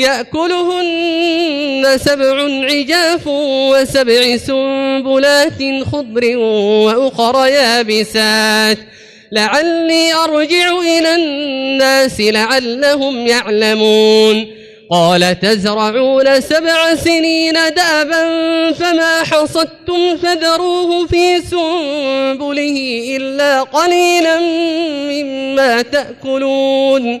يأكلهن سبع عجاف وسبع سنبلات خضر وأخر يابسات. لعلي أرجع إلى الناس لعلهم يعلمون. قال تزرعون سبع سنين دابا فما حصدتم فذروه في سنبله إلا قليلا مما تأكلون.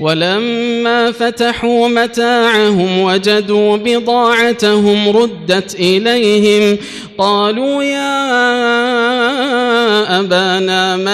ولما فتحوا متاعهم وجدوا بضاعتهم ردت إليهم قالوا يا أبانا ما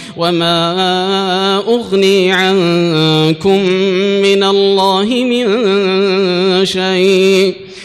وما أغني عنكم من الله من شيء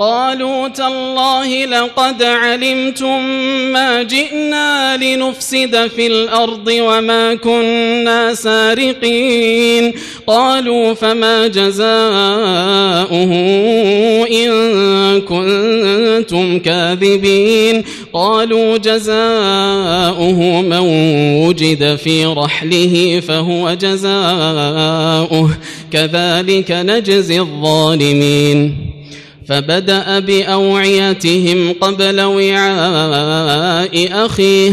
قالوا تالله لقد علمتم ما جئنا لنفسد في الأرض وما كنا سارقين. قالوا فما جزاؤه إن كنتم كاذبين. قالوا جزاؤه من وجد في رحله فهو جزاؤه. كذلك نجزي الظالمين. فبدأ بأوعيتهم قبل وعاء أخيه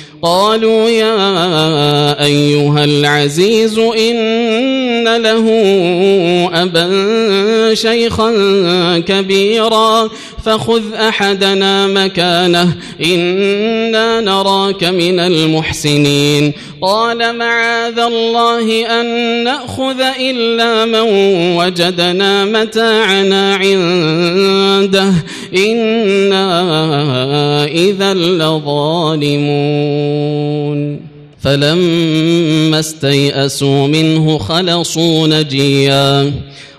قالوا يا أيها العزيز إن له أبا شيخا كبيرا فخذ أحدنا مكانه إنا نراك من المحسنين. قال معاذ الله أن نأخذ إلا من وجدنا متاعنا عنده إنا إذا لظالمون. فلما استيئسوا منه خلصوا نجيا.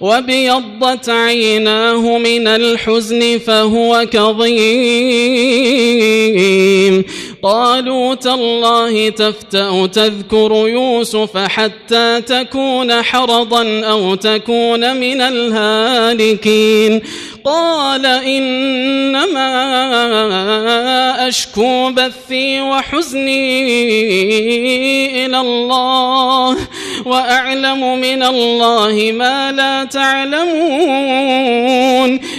وابيضت عيناه من الحزن فهو كظيم قالوا تالله تفتأ تذكر يوسف حتى تكون حرضا أو تكون من الهالكين قال إنما أشكو بثي وحزني إلى الله وأعلم من الله ما لا تعلمون.